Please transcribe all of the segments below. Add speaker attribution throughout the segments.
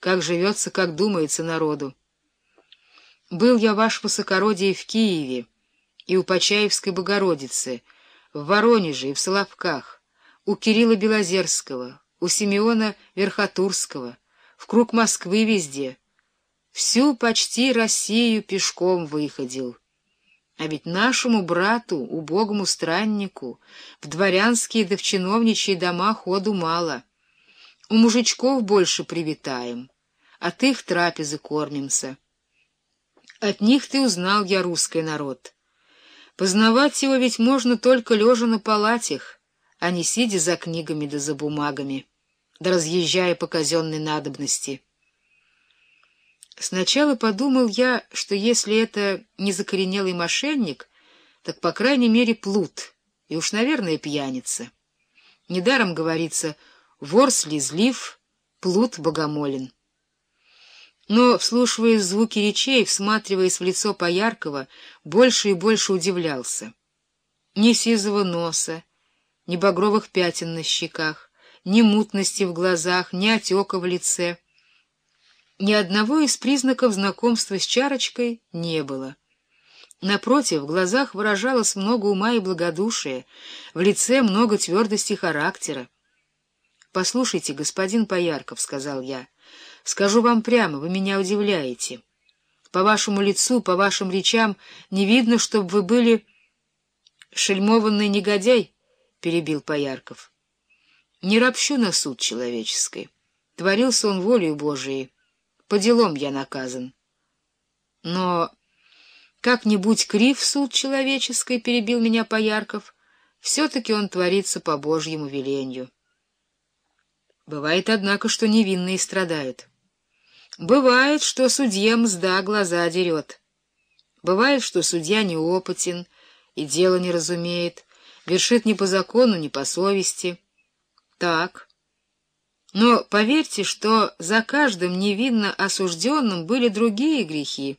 Speaker 1: как живется, как думается народу. Был я, ваш высокородие, в Киеве и у Почаевской Богородицы, в Воронеже и в Соловках, у Кирилла Белозерского, у Симеона Верхотурского, в круг Москвы везде. Всю почти Россию пешком выходил. А ведь нашему брату, убогому страннику, в дворянские да в чиновничьи дома ходу мало. У мужичков больше привитаем, от их трапезы кормимся. От них ты узнал я русский народ. Познавать его ведь можно только лежа на палатях, а не сидя за книгами да за бумагами, да разъезжая по казенной надобности. Сначала подумал я, что если это не закоренелый мошенник, так, по крайней мере, плут, и уж, наверное, пьяница. Недаром говорится «вор слезлив, плут богомолен». Но, вслушивая звуки речей, всматриваясь в лицо Пояркова, больше и больше удивлялся. Ни сизого носа, ни багровых пятен на щеках, ни мутности в глазах, ни отека в лице. Ни одного из признаков знакомства с чарочкой не было. Напротив, в глазах выражалось много ума и благодушия, в лице много твердости характера. — Послушайте, господин Поярков, — сказал я, — Скажу вам прямо, вы меня удивляете. По вашему лицу, по вашим речам не видно, чтобы вы были... — Шельмованный негодяй, — перебил Поярков. — Не ропщу на суд человеческий. Творился он волею Божией. По делам я наказан. Но как-нибудь крив суд человеческий, — перебил меня Поярков, — все-таки он творится по Божьему велению. Бывает, однако, что невинные страдают. Бывает, что судья мзда глаза дерет. Бывает, что судья неопытен и дело не разумеет, вершит не по закону, не по совести. Так. Но поверьте, что за каждым невинно осужденным были другие грехи,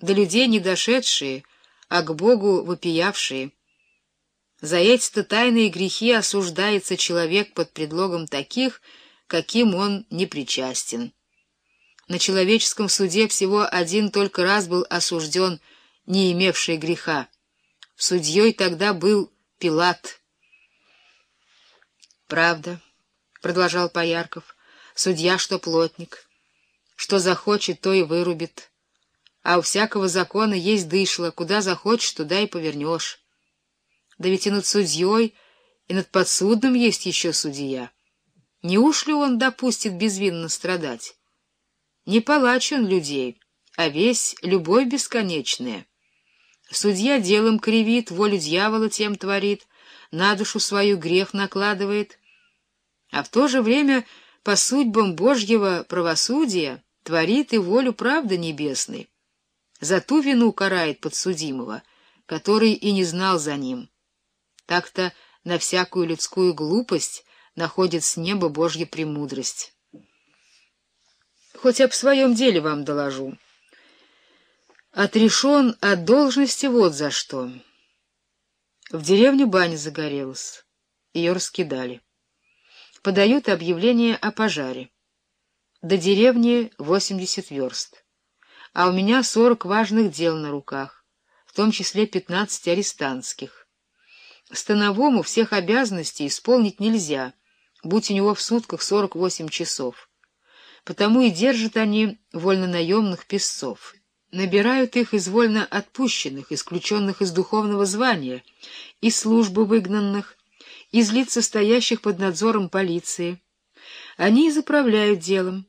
Speaker 1: до людей не дошедшие, а к Богу вопиявшие. За эти-то тайные грехи осуждается человек под предлогом таких, каким он не причастен. На человеческом суде всего один только раз был осужден, не имевший греха. Судьей тогда был Пилат. «Правда», — продолжал Поярков, — «судья, что плотник, что захочет, то и вырубит, а у всякого закона есть дышло, куда захочешь, туда и повернешь. Да ведь и над судьей, и над подсудным есть еще судья. Неуж ли он допустит безвинно страдать?» Не палач он людей, а весь любовь бесконечная. Судья делом кривит, волю дьявола тем творит, на душу свою грех накладывает, а в то же время по судьбам Божьего правосудия творит и волю правды небесной. За ту вину карает подсудимого, который и не знал за ним. Так-то на всякую людскую глупость находит с неба Божья премудрость. Хоть об своем деле вам доложу. Отрешен от должности вот за что. В деревню баня загорелась. Ее раскидали. Подают объявление о пожаре. До деревни 80 верст. А у меня 40 важных дел на руках, в том числе 15 арестантских. Становому всех обязанностей исполнить нельзя, будь у него в сутках 48 часов. Потому и держат они вольнонаемных песцов. Набирают их из вольно отпущенных, исключенных из духовного звания, из службы выгнанных, из лиц, состоящих под надзором полиции. Они и заправляют делом,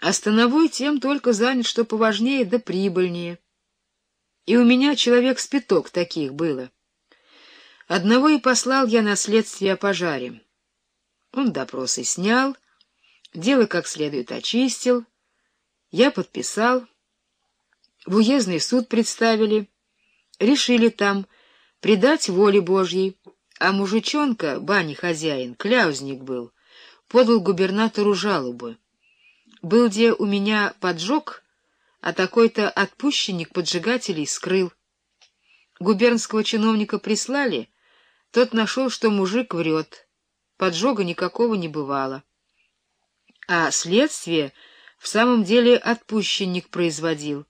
Speaker 1: а становой тем только занят, что поважнее да прибыльнее. И у меня человек с пяток таких было. Одного и послал я на следствие о пожаре. Он допросы снял, Дело как следует очистил, я подписал, в уездный суд представили, решили там предать воле Божьей, а мужичонка, бани хозяин, кляузник был, подал губернатору жалобы. Был где у меня поджог, а такой-то отпущенник поджигателей скрыл. Губернского чиновника прислали, тот нашел, что мужик врет, поджога никакого не бывало а следствие в самом деле отпущенник производил.